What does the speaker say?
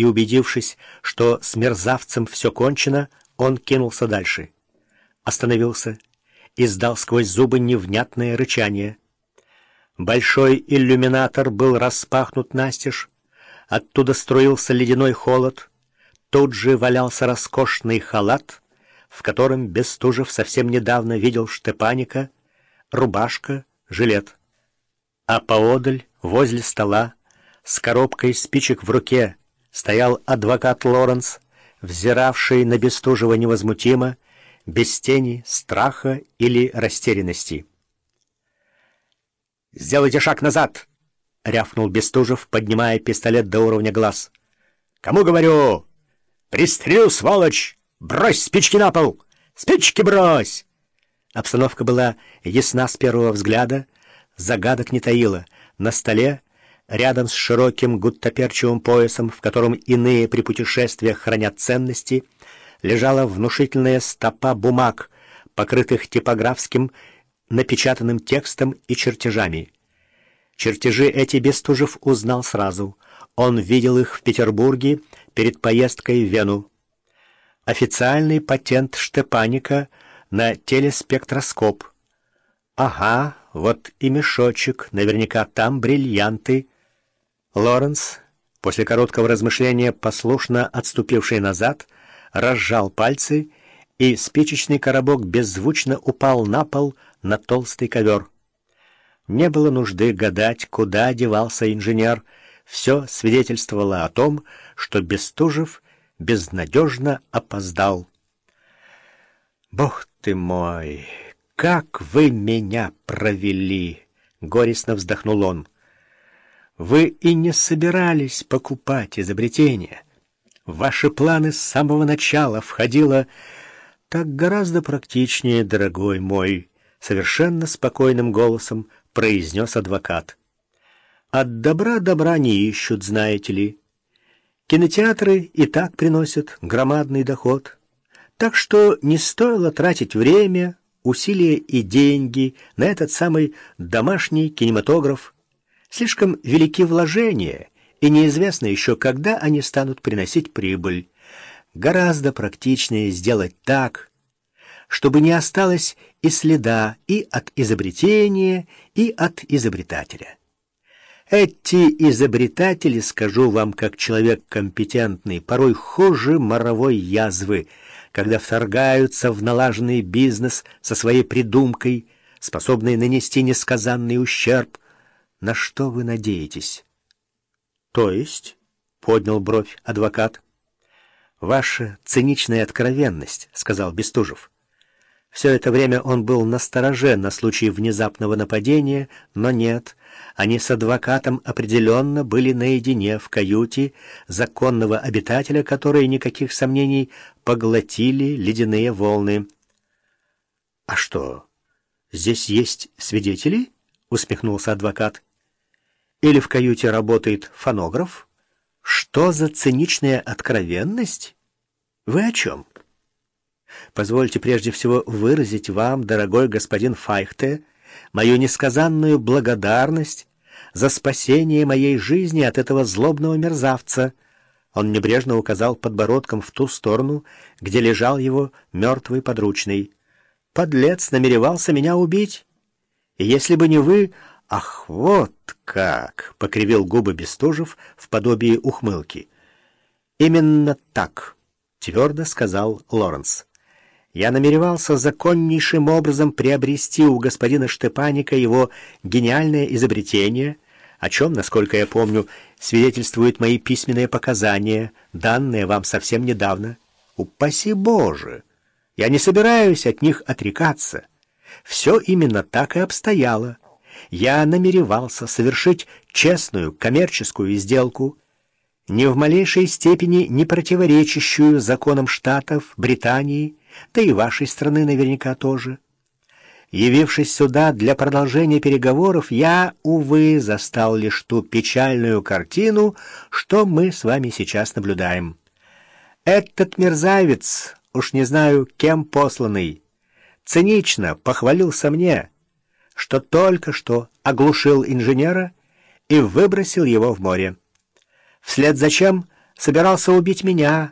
и, убедившись, что с мерзавцем все кончено, он кинулся дальше. Остановился, издал сквозь зубы невнятное рычание. Большой иллюминатор был распахнут настежь, оттуда струился ледяной холод, тут же валялся роскошный халат, в котором Бестужев совсем недавно видел Штепаника, рубашка, жилет. А поодаль, возле стола, с коробкой спичек в руке, стоял адвокат Лоренс, взиравший на Бестужева невозмутимо, без тени страха или растерянности. «Сделайте шаг назад!» — рявкнул Бестужев, поднимая пистолет до уровня глаз. «Кому говорю? Пристрелю, сволочь! Брось спички на пол! Спички брось!» Обстановка была ясна с первого взгляда, загадок не таила. На столе Рядом с широким гуттаперчевым поясом, в котором иные при путешествиях хранят ценности, лежала внушительная стопа бумаг, покрытых типографским напечатанным текстом и чертежами. Чертежи эти Бестужев узнал сразу. Он видел их в Петербурге перед поездкой в Вену. Официальный патент Штепаника на телеспектроскоп. Ага, вот и мешочек, наверняка там бриллианты — Лоренс, после короткого размышления, послушно отступивший назад, разжал пальцы, и спичечный коробок беззвучно упал на пол на толстый ковер. Не было нужды гадать, куда девался инженер. Все свидетельствовало о том, что Бестужев безнадежно опоздал. «Бог ты мой! Как вы меня провели!» — горестно вздохнул он. Вы и не собирались покупать изобретение. В ваши планы с самого начала входило так гораздо практичнее, дорогой мой, совершенно спокойным голосом произнес адвокат. От добра добра не ищут, знаете ли. Кинотеатры и так приносят громадный доход. Так что не стоило тратить время, усилия и деньги на этот самый домашний кинематограф, Слишком велики вложения, и неизвестно еще, когда они станут приносить прибыль. Гораздо практичнее сделать так, чтобы не осталось и следа и от изобретения, и от изобретателя. Эти изобретатели, скажу вам как человек компетентный, порой хуже моровой язвы, когда вторгаются в налаженный бизнес со своей придумкой, способной нанести несказанный ущерб, на что вы надеетесь? То есть, поднял бровь адвокат. Ваша циничная откровенность, сказал Бестужев. Все это время он был настороже на случай внезапного нападения, но нет, они с адвокатом определенно были наедине в каюте законного обитателя, которые, никаких сомнений, поглотили ледяные волны. — А что, здесь есть свидетели? — усмехнулся адвокат. Или в каюте работает фонограф? Что за циничная откровенность? Вы о чем? Позвольте прежде всего выразить вам, дорогой господин Файхте, мою несказанную благодарность за спасение моей жизни от этого злобного мерзавца. Он небрежно указал подбородком в ту сторону, где лежал его мертвый подручный. Подлец намеревался меня убить. И если бы не вы, «Ах, вот как!» — покривил губы Бестужев в подобии ухмылки. «Именно так», — твердо сказал Лоренс. «Я намеревался законнейшим образом приобрести у господина Штепаника его гениальное изобретение, о чем, насколько я помню, свидетельствуют мои письменные показания, данные вам совсем недавно. Упаси Боже! Я не собираюсь от них отрекаться. Все именно так и обстояло» я намеревался совершить честную коммерческую сделку, ни в малейшей степени не противоречащую законам Штатов, Британии, да и вашей страны наверняка тоже. Явившись сюда для продолжения переговоров, я, увы, застал лишь ту печальную картину, что мы с вами сейчас наблюдаем. Этот мерзавец, уж не знаю, кем посланный, цинично похвалился мне — что только что оглушил инженера и выбросил его в море. Вслед за чем собирался убить меня.